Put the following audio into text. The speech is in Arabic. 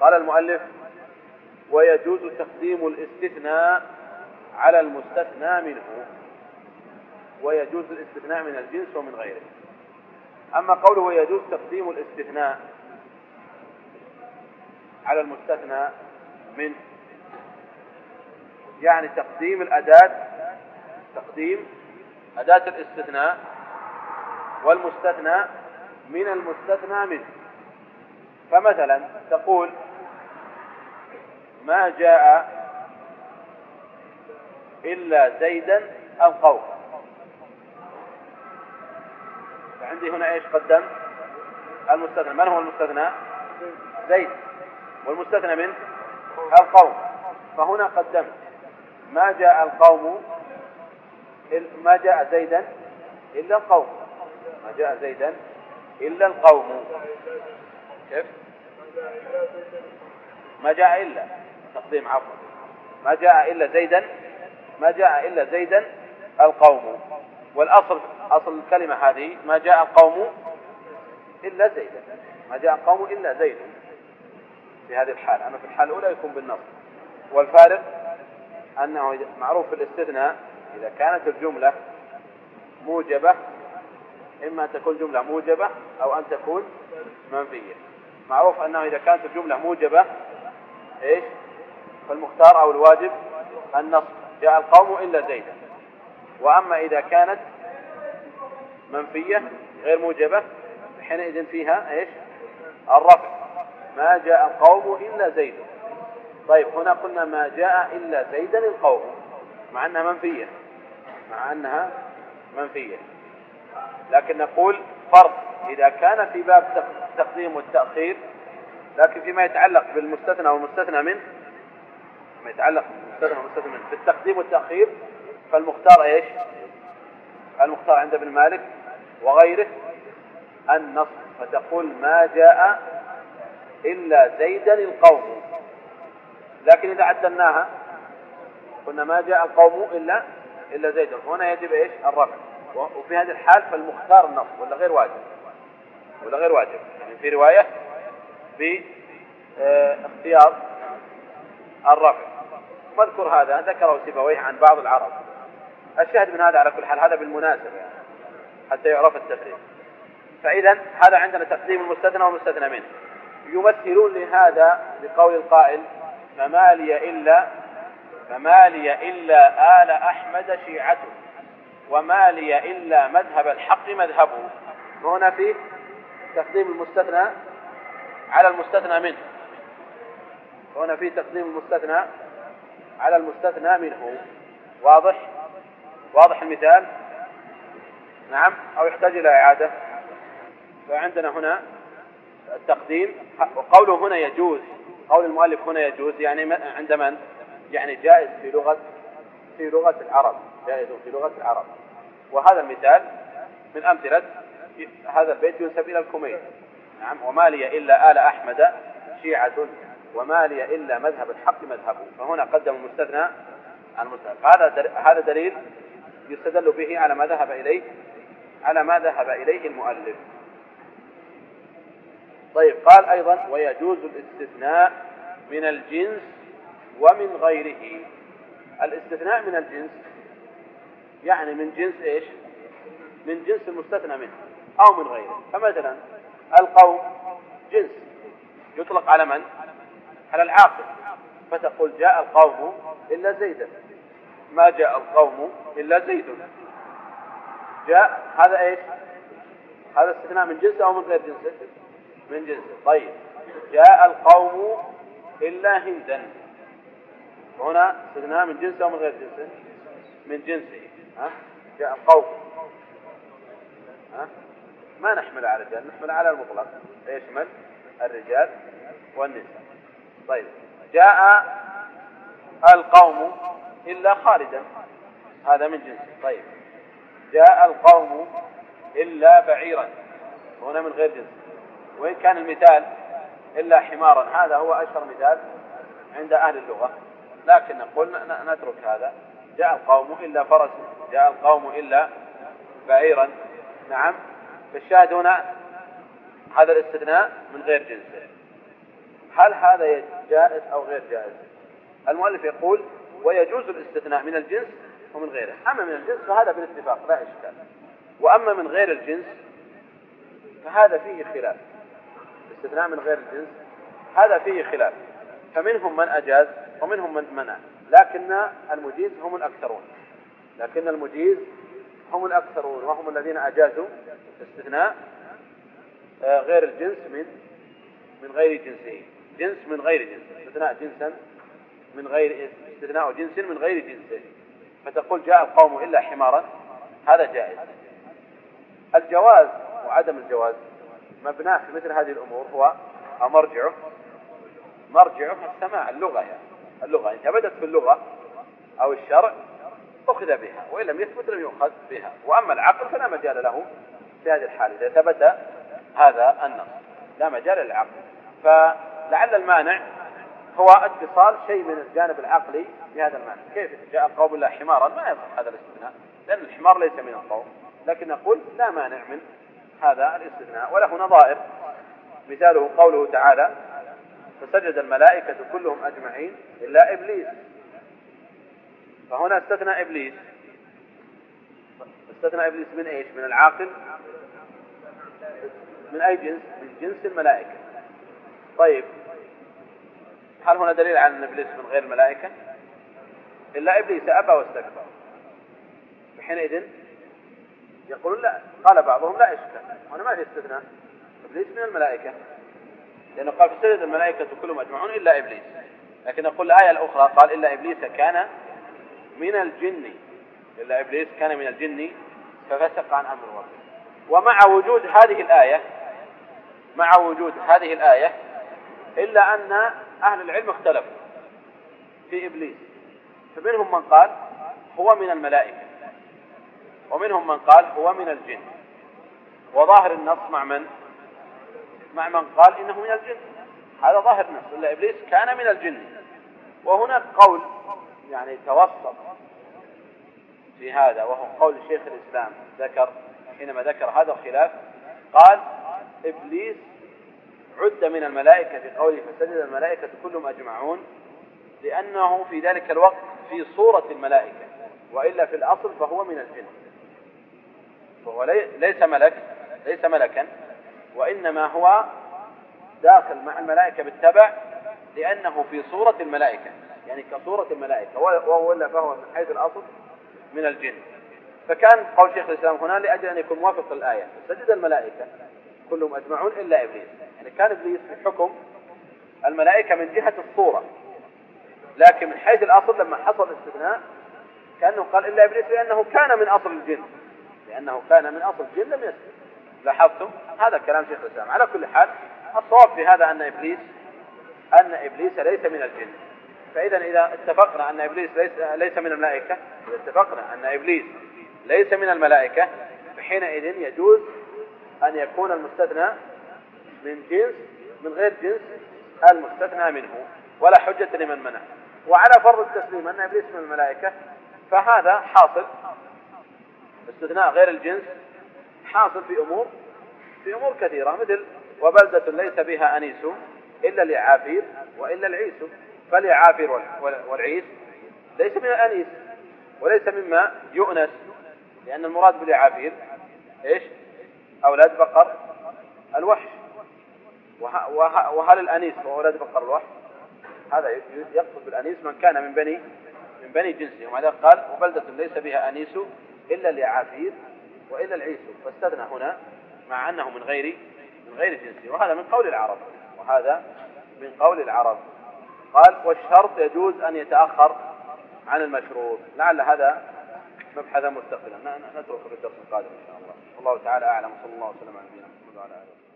قال المؤلف ويجوز تقديم الاستثناء على المستثنى منه ويجوز الاستثناء من الجنس ومن غيره. أما قوله ويجوز تقديم الاستثناء على المستثنى منه يعني تقديم الأداة تقديم أداة الاستثناء والمستثنى من المستثنى منه. فمثلا تقول ما جاء إلا زيدا القوم فعندي هنا إيش قدم؟ المستثنى. من هو المستثنى؟ زيد. والمستثنى منه القوم. فهنا قدمت ما جاء القوم ما جاء زيدا إلا القوم. ما جاء زيدا إلا القوم. كيف؟ ما جاء إلا تقديم عفوا. ما جاء إلا زيدا ما جاء إلا زيدا القوم. والأصل أصل الكلمة هذه ما جاء القوم إلا زيدا. ما جاء القوم إلا زيد في هذه الحالة. أما في الحالة الأولى يكون بالنص. والفارق أنه معروف في الاستثناء إذا كانت الجملة موجبة إما أن تكون جملة موجبة أو أن تكون منفية. معروف أنه إذا كانت الجملة موجبة إيش؟ فالمختار أو الواجب النصب جاء القوم إلا زيدا. وأما إذا كانت منفية غير موجبة حينئذ فيها إيش؟ الرفع. ما جاء القوم إلا زيد. طيب هنا قلنا ما جاء إلا زيدا القوم مع أنها منفية. مع أنها منفية. لكن نقول فرض. إذا كان في باب التقديم والتأخير لكن فيما يتعلق بالمستثنى والمستثنى منه ما يتعلق بالمستثنى والمستثنى منه بالتقديم والتأخير فالمختار إيش؟ المختار عند ابن مالك وغيره النص فتقول ما جاء إلا زيدا القوم. لكن إذا عدلناها قلنا ما جاء القوم إلا إلا زيد. هنا يجب إيش؟ الرفع. وفي هذه الحال فالمختار النص ولا غير واجب؟ ولا غير واجب. يعني في رواية باختيار الرفع. واذكر هذا ذكره سيبويه عن بعض العرب. الشاهد من هذا على كل حال هذا بالمناسبة يعني حتى يعرف التفريق فإذا هذا عندنا تقديم المستثنى والمستثنى منه. يمثلون لهذا لقول القائل فما لي إلا فما لي إلا آل أحمد شيعته وما لي إلا مذهب الحق مذهبه. وهنا فيه تقديم المستثنى على المستثنى منه. هنا فيه تقديم المستثنى على المستثنى منه. واضح؟ واضح المثال؟ نعم. أو يحتاج إلى إعادة. فعندنا هنا التقديم. وقوله هنا يجوز قول المؤلف هنا يجوز يعني عند من؟ يعني جائز في لغة في لغة العرب. جائز في لغة العرب. وهذا المثال من أمثلة هذا البيت ينسب إلى الكمين نعم وما لي إلا آل أحمد شيعة وما لي إلا مذهب الحق مذهبه فهنا قدم المستثنى المستثنى. هذا هذا دليل يستدل به على ما ذهب إليه على ما ذهب إليه المؤلف. طيب قال أيضا ويجوز الاستثناء من الجنس ومن غيره. الاستثناء من الجنس يعني من جنس إيش؟ من جنس المستثنى منه أو من غيره. فمثلا القوم جنس. يطلق على من؟ على العاقل. فتقول جاء القوم إلا زيدا. ما جاء القوم إلا زيد. جاء هذا إيش؟ هذا استثناء من جنسه أو من غير جنسه من جنسه طيب. جاء القوم إلا هندا. هنا استثناء من جنسه أو من غير جنسه من جنسه. ها؟ جاء القوم. ها؟ ما نحمل على الرجال نحمل على المطلق. يشمل الرجال والنساء. طيب. جاء القوم إلا خالدا. هذا من جنسه طيب. جاء القوم إلا بعيرا. هنا من غير جنس. وإن كان المثال إلا حمارا. هذا هو أشهر مثال عند أهل اللغة. لكن نقول نترك هذا. جاء القوم إلا فرس. جاء القوم إلا بعيرا. نعم. فالشاهد هنا هذا الاستثناء من غير جنسه هل هذا جائز أو غير جائز؟ المؤلف يقول ويجوز الاستثناء من الجنس ومن غيره. أما من الجنس فهذا بالاتفاق لا إشكال. وأما من غير الجنس فهذا فيه خلاف. الاستثناء من غير الجنس هذا فيه خلاف. فمنهم من أجاز ومنهم من منع لكن المجيز هم الأكثرون. لكن المجيز هم الأكثرون وهم الذين أجازوا استثناء آه، غير الجنس من من غير جنسه. جنس من غير جنس. استثناء جنسا من غير استثناء جنس من غير جنسه. فتقول جاء القوم إلا حمارا. هذا جائز. الجواز وعدم الجواز مبناه في مثل هذه الأمور هو أو مرجعه مرجعه السماع اللغة يعني. اللغة إن ثبتت في اللغة أو الشرع أخذ بها وإن لم يثبت لم يؤخذ بها. وأما العقل فلا مجال له في هذه الحالة. إذا ثبت هذا النص لا مجال للعقل. فلعل المانع هو اتصال شيء من الجانب العقلي بهذا المعنى كيف جاء قوم الله حمارا؟ ما يصح هذا الاستثناء لأن الحمار ليس من القوم لكن نقول لا مانع من هذا الاستثناء. وله نظائر. مثاله قوله تعالى فسجد الملائكة كلهم أجمعين إلا إبليس. فهنا استثنى إبليس. استثنى إبليس من إيش؟ من العاقل. من أي جنس؟ من جنس الملائكة. طيب. هل هنا دليل على أن إبليس من غير الملائكة إلا إبليس أبى واستكبر. حينئذ يقولون لا. قال بعضهم لا إشكال. هنا ما في استثناء. إبليس من الملائكة. لأنه قال فسجد الملائكة كلهم أجمعون إلا إبليس. لكن نقول الآية الأخرى قال إلا إبليس كان من الجن إلا إبليس كان من الجن ففسق عن أمر ربه. ومع وجود هذه الآية مع وجود هذه الآية إلا أن أهل العلم اختلفوا في إبليس. فمنهم من قال هو من الملائكة ومنهم من قال هو من الجن. وظاهر النص مع من؟ مع من قال إنه من الجن. هذا ظاهر النص إلا إبليس كان من الجن. وهناك قول يعني توسط في هذا وهو قول شيخ الإسلام ذكر حينما ذكر هذا الخلاف قال إبليس عد من الملائكة في قوله فسجد الملائكة كلهم أجمعون لأنه في ذلك الوقت في صورة الملائكة وإلا في الأصل فهو من الجن. فهو ليس ملك ليس ملكا وإنما هو داخل مع الملائكة بالتبع لأنه في صورة الملائكة يعني كصورة الملائكة وهو إلا فهو من حيث الأصل من الجن. فكان قول شيخ الإسلام هنا لأجل أن يكون موافق للآية. سجد الملائكة كلهم أجمعون إلا إبليس. يعني كان إبليس في حكم الملائكة من جهة الصورة. لكن من حيث الأصل لما حصل الاستثناء كأنه قال إلا إبليس لأنه كان من أصل الجن. لأنه كان من أصل الجن لم يسجد. لاحظتم؟ هذا كلام شيخ الإسلام. على كل حال الصواب في هذا أن إبليس أن إبليس ليس من الجن. فإذا إذا اتفقنا أن إبليس ليس, ليس من الملائكة إذا اتفقنا أن إبليس ليس من الملائكة فحينئذ يجوز أن يكون المستثنى من جنس من غير جنس المستثنى منه ولا حجة لمن منع. وعلى فرض التسليم أن إبليس من الملائكة فهذا حاصل. استثناء غير الجنس حاصل في أمور في أمور كثيرة مثل وبلدة ليس بها أنيس إلا العافير وإلا العيس فالعافير والعيس ليس من الأنيس وليس مما يؤنس لأن المراد بالعافير إيش؟ أولاد بقر الوحش. وهل الأنيس هو أولاد بقر الوحش؟ هذا يقصد بالأنيس من كان من بني من بني جنسه. ومع ذلك قال وبلدة ليس بها أنيس إلا العافير وإلا العيس. فاستثنى هنا مع أنه من غير من غير جنسه. وهذا من قول العرب وهذا من قول العرب. قال والشرط يجوز أن يتأخر عن المشروط لعل هذا مبحثا مستقلا نترك في الدرس القادم إن شاء الله. والله تعالى أعلم. صلى الله وسلم على نبينا محمد وعلى آله